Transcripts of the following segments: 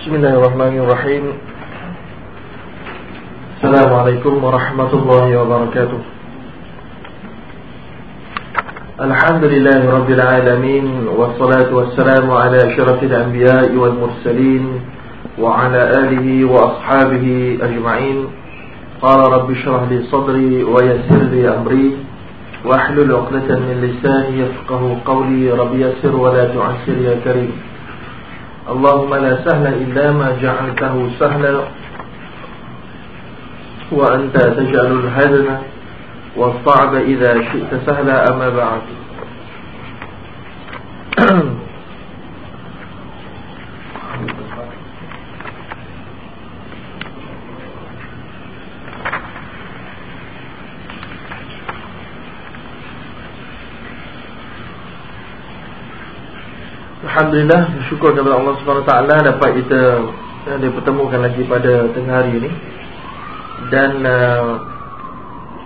بسم الله الرحمن الرحيم السلام عليكم ورحمة الله وبركاته الحمد لله رب العالمين والصلاة والسلام على شرف الأنبياء والمرسلين وعلى آله وأصحابه أجمعين قال رب اشرح لي صدري ويسر لي أمري واحلل عقدة من لساني يفقه قولي رب يسر ولا تعسر يا كريم اللهم لا سهل إلا ما جعلته سهلا وأنت تجعل الهدن والصعب إذا شئت سهلا أما بعد. Alhamdulillah syukur kepada Allah Subhanahu taala dapat kita uh, dipertemukan lagi pada tengah hari ini. Dan uh,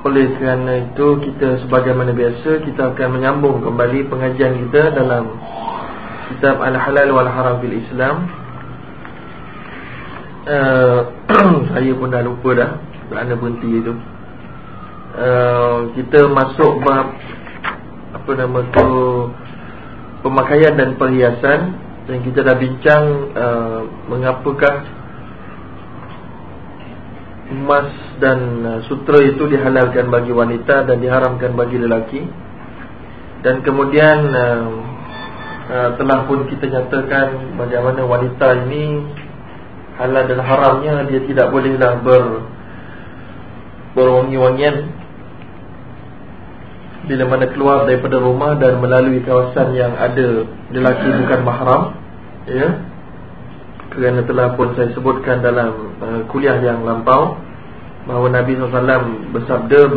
oleh kerana itu kita sebagaimana biasa kita akan menyambung kembali pengajian kita dalam kitab Al-Halal wal Haram fil Islam. Uh, saya pun dah lupa dah kerana berhenti itu. Uh, kita masuk bab apa nama tu pemakaian dan perhiasan dan kita dah bincang uh, mengapakah emas dan uh, sutra itu dihalalkan bagi wanita dan diharamkan bagi lelaki. Dan kemudian uh, uh, telah pun kita nyatakan bagaimana wanita ini halal dan haramnya dia tidak bolehlah ber berwangi-wangian bila mana keluar daripada rumah dan melalui kawasan yang ada lelaki bukan mahram ya. Kerana telah pun saya sebutkan dalam uh, kuliah yang lampau bahawa Nabi SAW bersabda